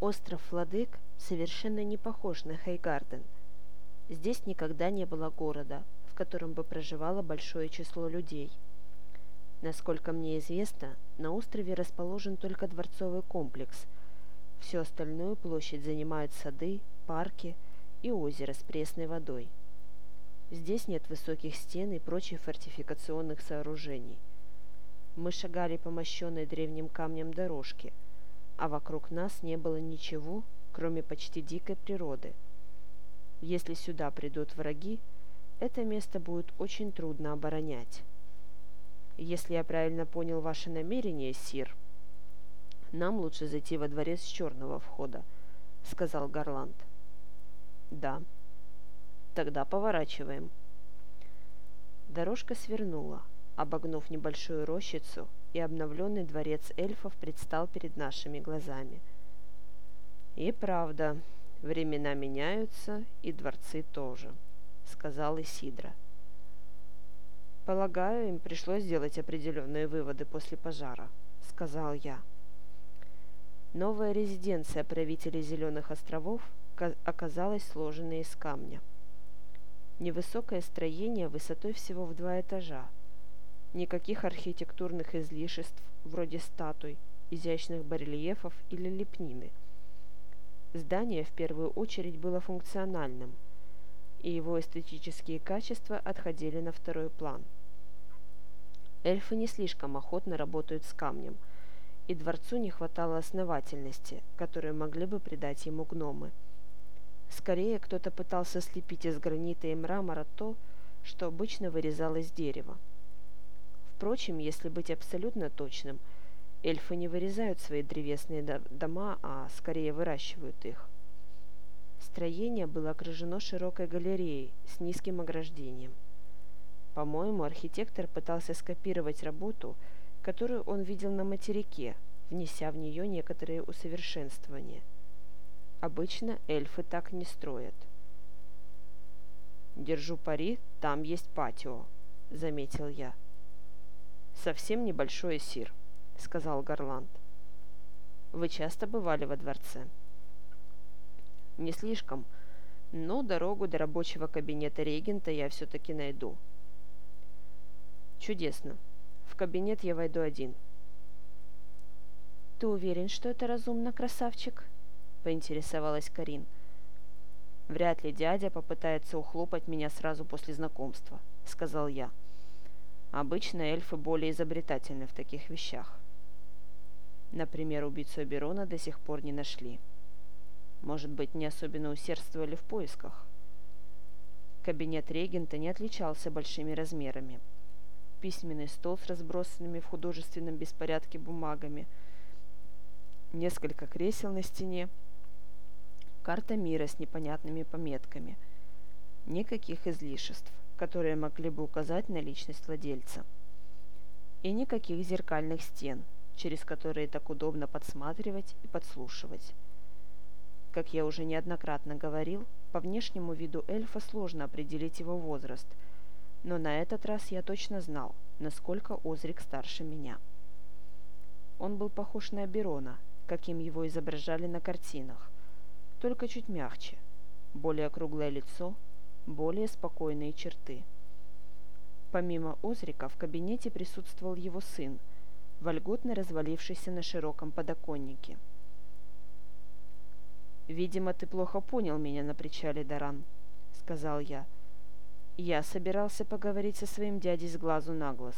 Остров Владык совершенно не похож на Хейгарден. Здесь никогда не было города, в котором бы проживало большое число людей. Насколько мне известно, на острове расположен только дворцовый комплекс. Всю остальную площадь занимают сады, парки и озеро с пресной водой. Здесь нет высоких стен и прочих фортификационных сооружений. Мы шагали по мощенной древним камнем дорожке, а вокруг нас не было ничего, кроме почти дикой природы. Если сюда придут враги, это место будет очень трудно оборонять. Если я правильно понял ваше намерение, Сир, нам лучше зайти во дворец с черного входа, сказал Гарланд. Да. Тогда поворачиваем. Дорожка свернула, обогнув небольшую рощицу, и обновленный дворец эльфов предстал перед нашими глазами. И правда, времена меняются, и дворцы тоже, сказал Исидра. «Полагаю, им пришлось сделать определенные выводы после пожара», — сказал я. Новая резиденция правителей Зеленых островов оказалась сложенной из камня. Невысокое строение высотой всего в два этажа. Никаких архитектурных излишеств, вроде статуй, изящных барельефов или лепнины. Здание в первую очередь было функциональным, и его эстетические качества отходили на второй план – Эльфы не слишком охотно работают с камнем, и дворцу не хватало основательности, которую могли бы придать ему гномы. Скорее, кто-то пытался слепить из гранита и мрамора то, что обычно вырезалось из дерева. Впрочем, если быть абсолютно точным, эльфы не вырезают свои древесные дома, а скорее выращивают их. Строение было окружено широкой галереей с низким ограждением – по-моему, архитектор пытался скопировать работу, которую он видел на материке, внеся в нее некоторые усовершенствования. Обычно эльфы так не строят. «Держу пари, там есть патио», — заметил я. «Совсем небольшой сир», — сказал Гарланд. «Вы часто бывали во дворце?» «Не слишком, но дорогу до рабочего кабинета регента я все-таки найду», Чудесно. В кабинет я войду один. Ты уверен, что это разумно, красавчик? Поинтересовалась Карин. Вряд ли дядя попытается ухлопать меня сразу после знакомства, сказал я. Обычно эльфы более изобретательны в таких вещах. Например, убийцу Аберона до сих пор не нашли. Может быть, не особенно усердствовали в поисках. Кабинет регента не отличался большими размерами – письменный стол с разбросанными в художественном беспорядке бумагами, несколько кресел на стене, карта мира с непонятными пометками. Никаких излишеств, которые могли бы указать на личность владельца. И никаких зеркальных стен, через которые так удобно подсматривать и подслушивать. Как я уже неоднократно говорил, по внешнему виду эльфа сложно определить его возраст – но на этот раз я точно знал, насколько Озрик старше меня. Он был похож на Аберона, каким его изображали на картинах, только чуть мягче, более круглое лицо, более спокойные черты. Помимо Озрика в кабинете присутствовал его сын, вольготно развалившийся на широком подоконнике. «Видимо, ты плохо понял меня на причале, Даран», — сказал я, — я собирался поговорить со своим дядей с глазу на глаз.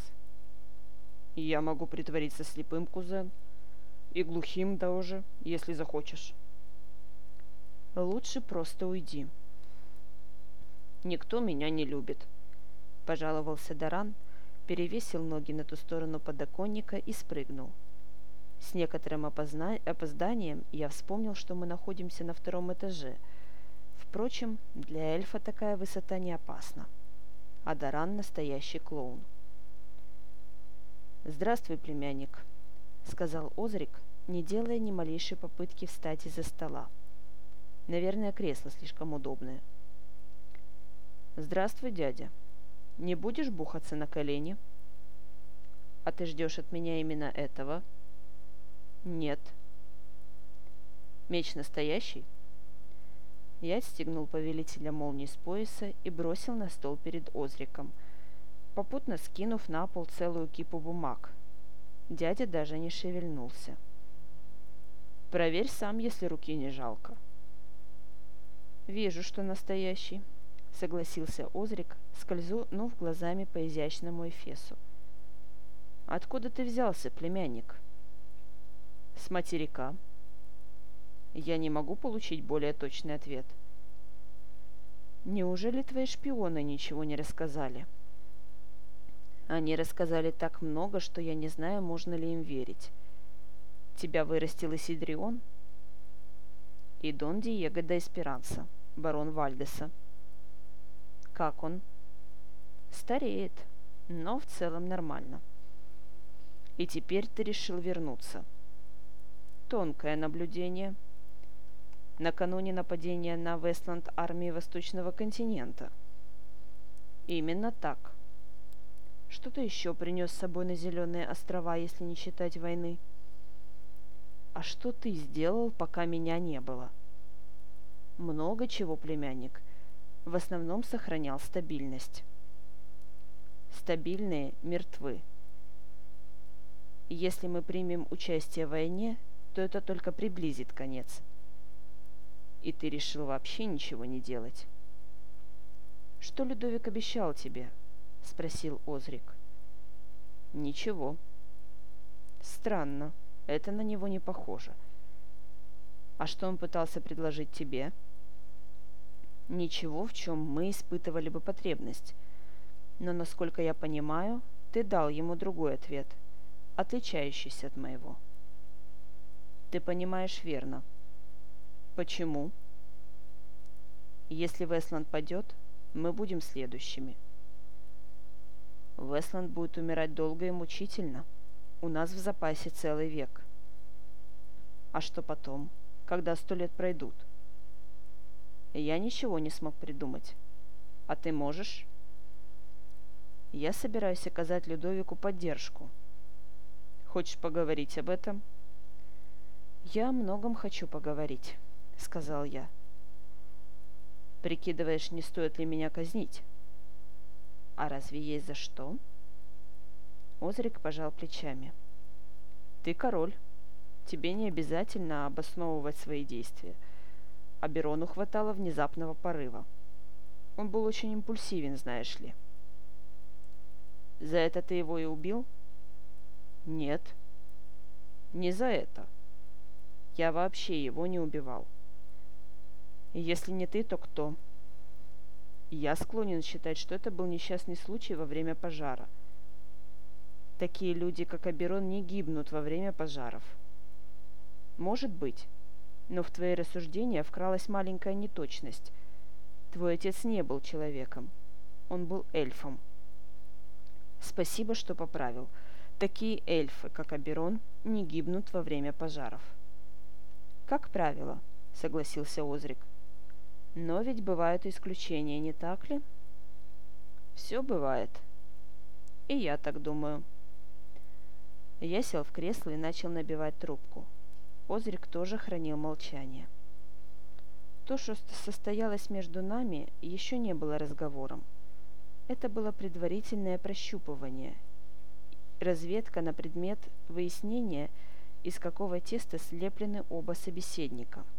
Я могу притвориться слепым, кузен. И глухим тоже, если захочешь. Лучше просто уйди. Никто меня не любит, пожаловался Даран, перевесил ноги на ту сторону подоконника и спрыгнул. С некоторым опозна... опозданием я вспомнил, что мы находимся на втором этаже – Впрочем, для эльфа такая высота не опасна. А Даран настоящий клоун. «Здравствуй, племянник», — сказал Озрик, не делая ни малейшей попытки встать из-за стола. Наверное, кресло слишком удобное. «Здравствуй, дядя. Не будешь бухаться на колени?» «А ты ждешь от меня именно этого?» «Нет», Меч настоящий?» Я отстегнул повелителя молнии с пояса и бросил на стол перед Озриком, попутно скинув на пол целую кипу бумаг. Дядя даже не шевельнулся. «Проверь сам, если руки не жалко». «Вижу, что настоящий», — согласился Озрик, скользнув глазами по изящному эфесу. «Откуда ты взялся, племянник?» «С материка», я не могу получить более точный ответ. Неужели твои шпионы ничего не рассказали? Они рассказали так много, что я не знаю, можно ли им верить. Тебя вырастил Исидрион? И Дон Диего де Эсперанса, барон Вальдеса. Как он? Стареет, но в целом нормально. И теперь ты решил вернуться. Тонкое наблюдение – накануне нападения на Вестланд армии Восточного континента. Именно так. Что ты еще принес с собой на Зеленые острова, если не считать войны? А что ты сделал, пока меня не было? Много чего, племянник. В основном сохранял стабильность. Стабильные мертвы. Если мы примем участие в войне, то это только приблизит конец – и ты решил вообще ничего не делать. Что Людовик обещал тебе? Спросил Озрик. Ничего. Странно. Это на него не похоже. А что он пытался предложить тебе? Ничего, в чем мы испытывали бы потребность. Но, насколько я понимаю, ты дал ему другой ответ, отличающийся от моего. Ты понимаешь верно, Почему? Если Вестланд падет, мы будем следующими. Вестланд будет умирать долго и мучительно. У нас в запасе целый век. А что потом, когда сто лет пройдут? Я ничего не смог придумать. А ты можешь? Я собираюсь оказать Людовику поддержку. Хочешь поговорить об этом? Я о многом хочу поговорить. — сказал я. «Прикидываешь, не стоит ли меня казнить?» «А разве есть за что?» Озрик пожал плечами. «Ты король. Тебе не обязательно обосновывать свои действия. А Берону хватало внезапного порыва. Он был очень импульсивен, знаешь ли». «За это ты его и убил?» «Нет». «Не за это. Я вообще его не убивал. Если не ты, то кто? Я склонен считать, что это был несчастный случай во время пожара. Такие люди, как Аберон, не гибнут во время пожаров. Может быть, но в твои рассуждения вкралась маленькая неточность. Твой отец не был человеком. Он был эльфом. Спасибо, что поправил. Такие эльфы, как Аберон, не гибнут во время пожаров. Как правило, согласился Озрик. Но ведь бывают исключения, не так ли? Все бывает. И я так думаю. Я сел в кресло и начал набивать трубку. Озрик тоже хранил молчание. То, что состоялось между нами, еще не было разговором. Это было предварительное прощупывание, разведка на предмет выяснения, из какого теста слеплены оба собеседника –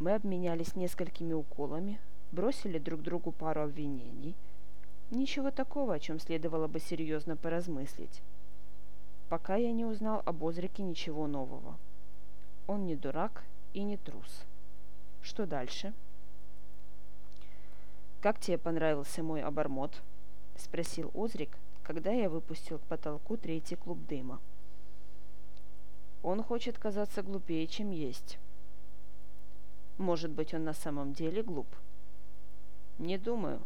мы обменялись несколькими уколами, бросили друг другу пару обвинений. Ничего такого, о чем следовало бы серьезно поразмыслить. Пока я не узнал об Озрике ничего нового. Он не дурак и не трус. Что дальше? «Как тебе понравился мой обормот?» — спросил Озрик, когда я выпустил к потолку третий клуб дыма. «Он хочет казаться глупее, чем есть». Может быть, он на самом деле глуп? Не думаю.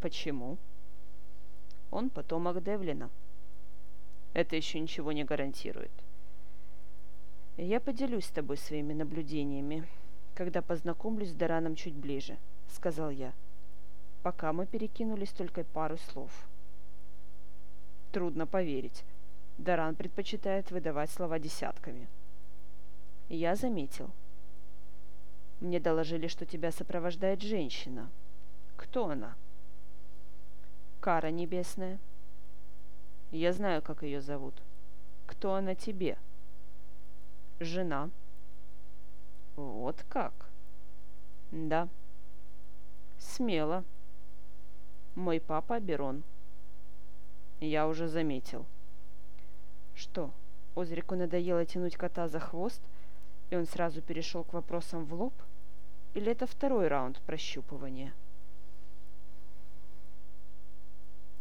Почему? Он потомок Девлина. Это еще ничего не гарантирует. Я поделюсь с тобой своими наблюдениями, когда познакомлюсь с Дараном чуть ближе, сказал я. Пока мы перекинулись только пару слов. Трудно поверить. Даран предпочитает выдавать слова десятками. Я заметил. Мне доложили, что тебя сопровождает женщина. Кто она? Кара небесная. Я знаю, как ее зовут. Кто она тебе? Жена. Вот как? Да. Смело. Мой папа Берон. Я уже заметил. Что, Озрику надоело тянуть кота за хвост, и он сразу перешел к вопросам в лоб? Или это второй раунд прощупывания? —